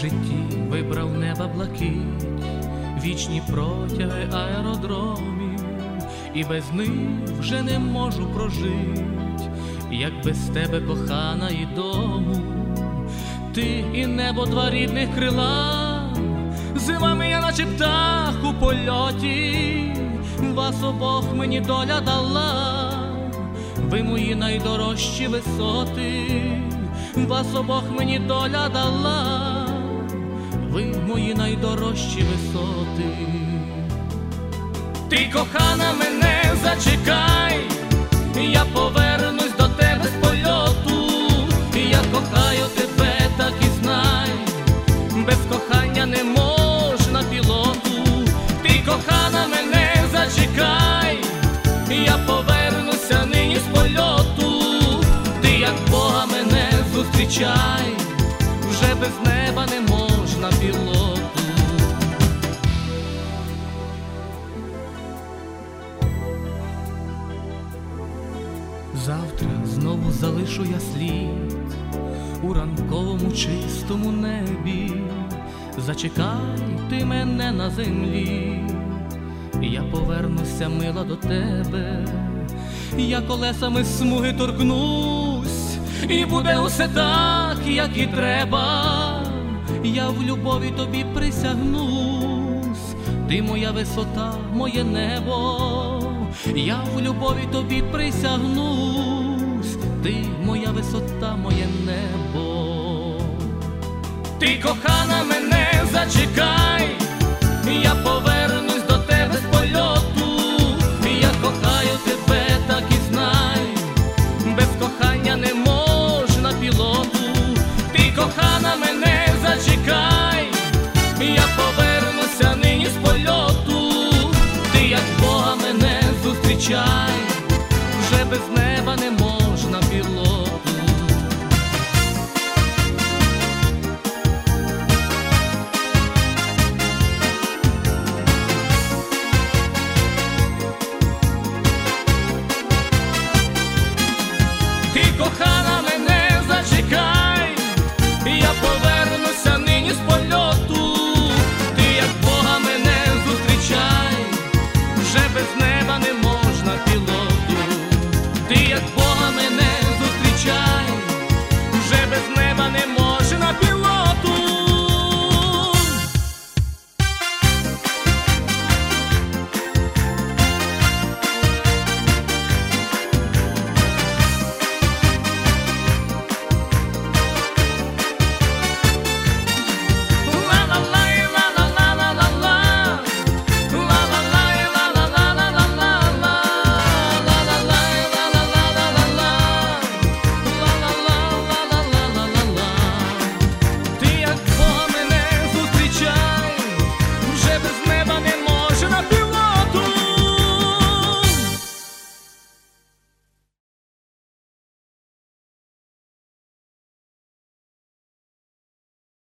житті вибрав неба блакить, вічні протяги аеродромів, і без них вже не можу прожить, як без тебе кохана і дому, ти і небо два рідних крила, зимами я наче птах у польоті, вас обох мені доля дала, ви мої найдорожчі висоти, вас обох мені доля дала, ви мої найдорожчі висоти. Ти кохана мене зачекай, я повернусь до тебе з польоту, я кохаю тебе, так і знай, без кохання не можна пілоту, ти кохана мене зачекай, я повернуся нині з польоту, ти як Бога мене зустрічай, вже без неба не можна пілоту. Завтра знову залишу я слід у ранковому чистому небі. Зачекай ти мене на землі, я повернуся мила до тебе, я колесами смуги торкнусь, і буде усе так, як і треба. Я в любові тобі присягнусь, ти моя висота, моє небо, я в любові тобі присягнусь, ти моя висота, моє небо. Ти кохана мене зачекай, я повернусь kochana me